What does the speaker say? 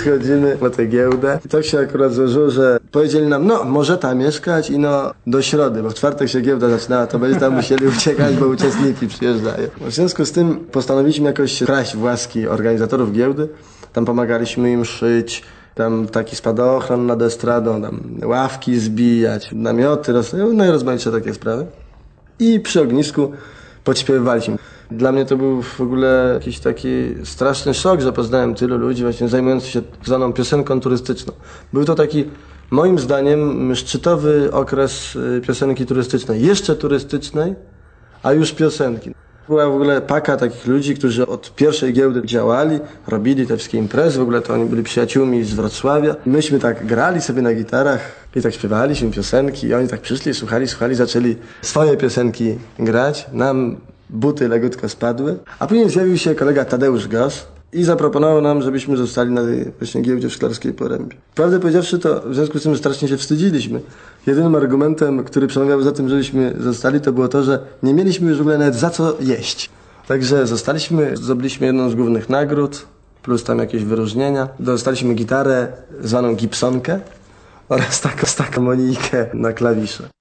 Przychodzimy na tę giełdę i tak się akurat złożyło, że powiedzieli nam, no może tam mieszkać i no do środy, bo w czwartek się giełda zaczynała, to będzie tam musieli uciekać, bo uczestniki przyjeżdżają. W związku z tym postanowiliśmy jakoś kraść w łaski organizatorów giełdy. Tam pomagaliśmy im szyć, tam taki spadochron nad estradą, tam ławki zbijać, namioty, roz... no i rozmaite takie sprawy. I przy ognisku podśpiewywaliśmy. Dla mnie to był w ogóle jakiś taki straszny szok, że poznałem tylu ludzi właśnie zajmujących się zwaną piosenką turystyczną. Był to taki, moim zdaniem, szczytowy okres y, piosenki turystycznej. Jeszcze turystycznej, a już piosenki. Była w ogóle paka takich ludzi, którzy od pierwszej giełdy działali, robili te wszystkie imprezy, w ogóle to oni byli przyjaciółmi z Wrocławia. Myśmy tak grali sobie na gitarach i tak śpiewaliśmy piosenki i oni tak przyszli, słuchali, słuchali, zaczęli swoje piosenki grać. Nam buty legutko spadły. A później zjawił się kolega Tadeusz Gos i zaproponował nam, żebyśmy zostali na tej właśnie giełdzie w Szklarskiej Porębie. Prawdę powiedziawszy, to w związku z tym strasznie się wstydziliśmy. Jedynym argumentem, który przemawiał za tym, żebyśmy zostali, to było to, że nie mieliśmy już w ogóle nawet za co jeść. Także zostaliśmy, zdobyliśmy jedną z głównych nagród, plus tam jakieś wyróżnienia. Dostaliśmy gitarę zwaną Gibsonkę oraz taką, taką monijkę na klawisze.